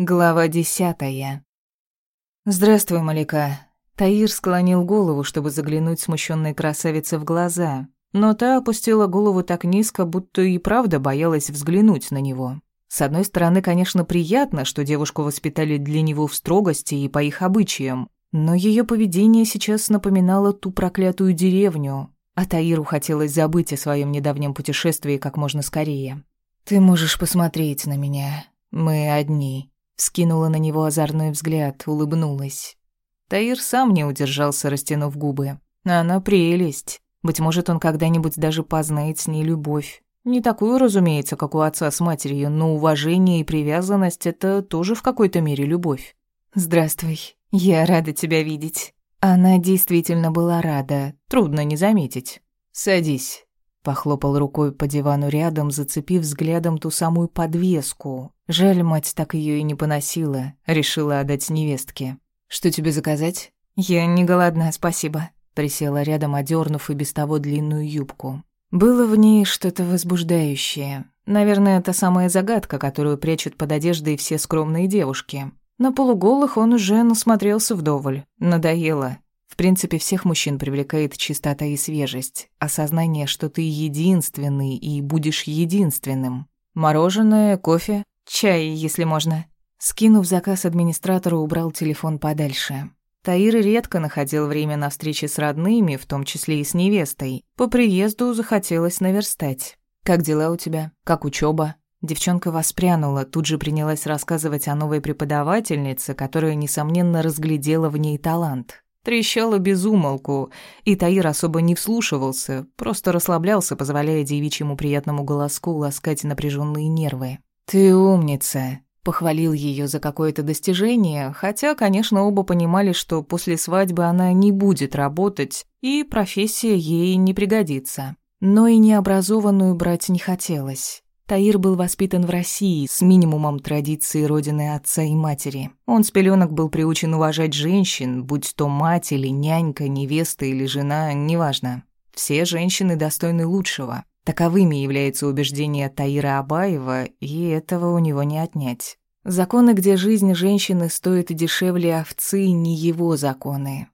Глава десятая. «Здравствуй, Малика». Таир склонил голову, чтобы заглянуть смущенной красавице в глаза, но та опустила голову так низко, будто и правда боялась взглянуть на него. С одной стороны, конечно, приятно, что девушку воспитали для него в строгости и по их обычаям, но ее поведение сейчас напоминало ту проклятую деревню, а Таиру хотелось забыть о своем недавнем путешествии как можно скорее. «Ты можешь посмотреть на меня. Мы одни», Скинула на него озорной взгляд, улыбнулась. Таир сам не удержался, растянув губы. Она прелесть. Быть может, он когда-нибудь даже познает с ней любовь. Не такую, разумеется, как у отца с матерью, но уважение и привязанность — это тоже в какой-то мере любовь. «Здравствуй. Я рада тебя видеть». Она действительно была рада, трудно не заметить. «Садись». Похлопал рукой по дивану рядом, зацепив взглядом ту самую подвеску. Жаль, мать так ее и не поносила, решила отдать невестке. «Что тебе заказать?» «Я не голодна, спасибо», — присела рядом, одернув и без того длинную юбку. Было в ней что-то возбуждающее. Наверное, это самая загадка, которую прячут под одеждой все скромные девушки. На полуголых он уже насмотрелся вдоволь. Надоело принципе, всех мужчин привлекает чистота и свежесть, осознание, что ты единственный и будешь единственным. Мороженое, кофе, чай, если можно. Скинув заказ администратору, убрал телефон подальше. Таир редко находил время на встречи с родными, в том числе и с невестой. По приезду захотелось наверстать. «Как дела у тебя? Как учеба? Девчонка воспрянула, тут же принялась рассказывать о новой преподавательнице, которая, несомненно, разглядела в ней талант. Трещала без умолку, и Таир особо не вслушивался, просто расслаблялся, позволяя девичьему приятному голоску ласкать напряженные нервы. «Ты умница», — похвалил ее за какое-то достижение, хотя, конечно, оба понимали, что после свадьбы она не будет работать, и профессия ей не пригодится. Но и необразованную брать не хотелось. Таир был воспитан в России с минимумом традиций родины отца и матери. Он с пеленок был приучен уважать женщин, будь то мать или нянька, невеста или жена, неважно. Все женщины достойны лучшего. Таковыми является убеждение Таира Абаева, и этого у него не отнять. Законы, где жизнь женщины стоит дешевле овцы, не его законы.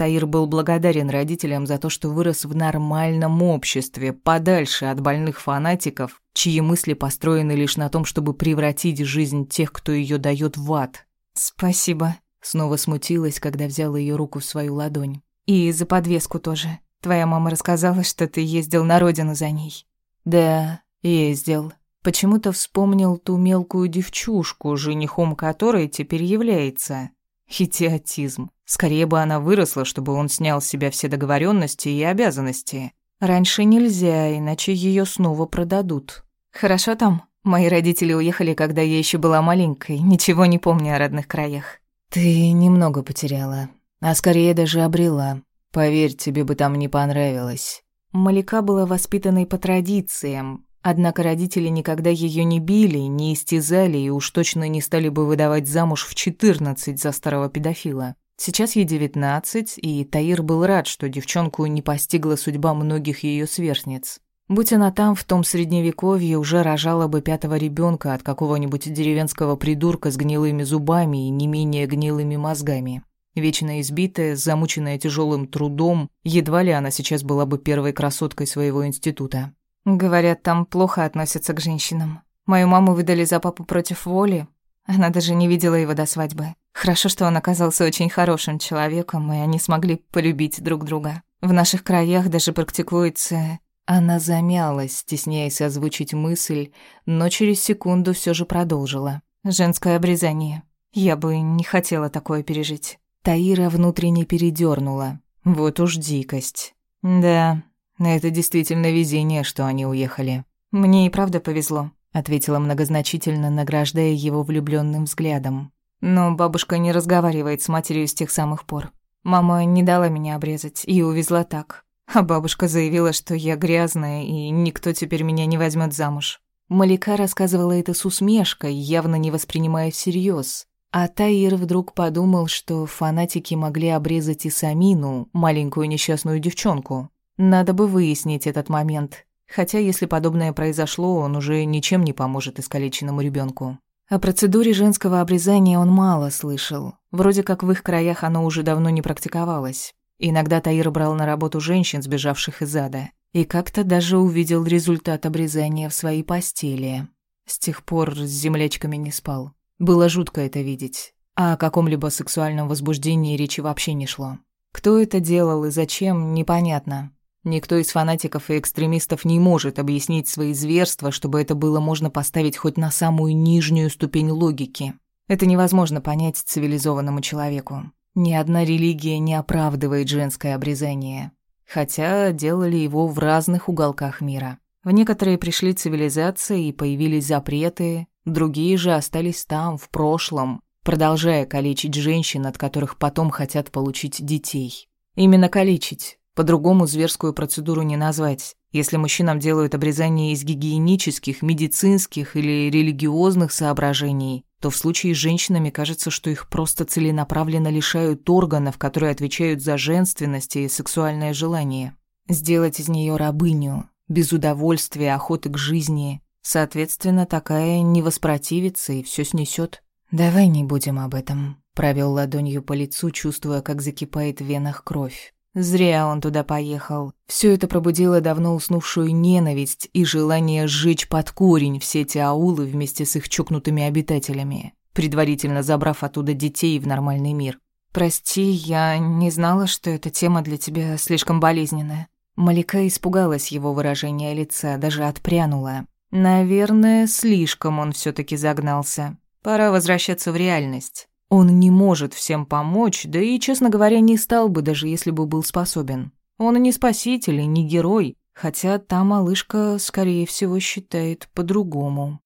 Таир был благодарен родителям за то, что вырос в нормальном обществе, подальше от больных фанатиков, чьи мысли построены лишь на том, чтобы превратить жизнь тех, кто ее дает в ад. «Спасибо», — снова смутилась, когда взяла ее руку в свою ладонь. «И за подвеску тоже. Твоя мама рассказала, что ты ездил на родину за ней». «Да, ездил», Почему-то вспомнил ту мелкую девчушку, женихом которой теперь является. Идиотизм. Скорее бы она выросла, чтобы он снял с себя все договоренности и обязанности. Раньше нельзя, иначе ее снова продадут. Хорошо там. Мои родители уехали, когда я еще была маленькой, ничего не помню о родных краях. Ты немного потеряла, а скорее даже обрела. Поверь, тебе бы там не понравилось. Малика была воспитанной по традициям, Однако родители никогда ее не били, не истязали и уж точно не стали бы выдавать замуж в 14 за старого педофила. Сейчас ей 19, и Таир был рад, что девчонку не постигла судьба многих ее сверстниц. Будь она там, в том средневековье, уже рожала бы пятого ребенка от какого-нибудь деревенского придурка с гнилыми зубами и не менее гнилыми мозгами. Вечно избитая, замученная тяжелым трудом, едва ли она сейчас была бы первой красоткой своего института. Говорят, там плохо относятся к женщинам. Мою маму выдали за папу против воли. Она даже не видела его до свадьбы. Хорошо, что он оказался очень хорошим человеком, и они смогли полюбить друг друга. В наших краях даже практикуется... Она замялась, стесняясь озвучить мысль, но через секунду все же продолжила. Женское обрезание. Я бы не хотела такое пережить. Таира внутренне передернула. Вот уж дикость. Да, это действительно везение, что они уехали. Мне и правда повезло, ответила многозначительно, награждая его влюбленным взглядом. Но бабушка не разговаривает с матерью с тех самых пор. Мама не дала меня обрезать и увезла так. А бабушка заявила, что я грязная, и никто теперь меня не возьмет замуж. Малика рассказывала это с усмешкой, явно не воспринимая всерьез. А Таир вдруг подумал, что фанатики могли обрезать и Самину, маленькую несчастную девчонку. Надо бы выяснить этот момент. Хотя, если подобное произошло, он уже ничем не поможет искалеченному ребенку. О процедуре женского обрезания он мало слышал. Вроде как в их краях оно уже давно не практиковалось. Иногда Таир брал на работу женщин, сбежавших из ада. И как-то даже увидел результат обрезания в своей постели. С тех пор с землячками не спал. Было жутко это видеть. А о каком-либо сексуальном возбуждении речи вообще не шло. Кто это делал и зачем, непонятно. Никто из фанатиков и экстремистов не может объяснить свои зверства, чтобы это было можно поставить хоть на самую нижнюю ступень логики. Это невозможно понять цивилизованному человеку. Ни одна религия не оправдывает женское обрезание, хотя делали его в разных уголках мира. В некоторые пришли цивилизации и появились запреты, другие же остались там, в прошлом, продолжая калечить женщин, от которых потом хотят получить детей. Именно калечить, по-другому зверскую процедуру не назвать. Если мужчинам делают обрезание из гигиенических, медицинских или религиозных соображений, то в случае с женщинами кажется, что их просто целенаправленно лишают органов, которые отвечают за женственность и сексуальное желание. Сделать из нее рабыню, без удовольствия, охоты к жизни. Соответственно, такая не воспротивится и все снесет. «Давай не будем об этом», — провел ладонью по лицу, чувствуя, как закипает в венах кровь. Зря он туда поехал. Все это пробудило давно уснувшую ненависть и желание сжечь под корень все эти аулы вместе с их чокнутыми обитателями, предварительно забрав оттуда детей в нормальный мир. «Прости, я не знала, что эта тема для тебя слишком болезненная». Малика испугалась его выражения лица, даже отпрянула. Наверное, слишком он все таки загнался. Пора возвращаться в реальность. Он не может всем помочь, да и, честно говоря, не стал бы, даже если бы был способен. Он и не спаситель, и не герой, хотя та малышка, скорее всего, считает по-другому.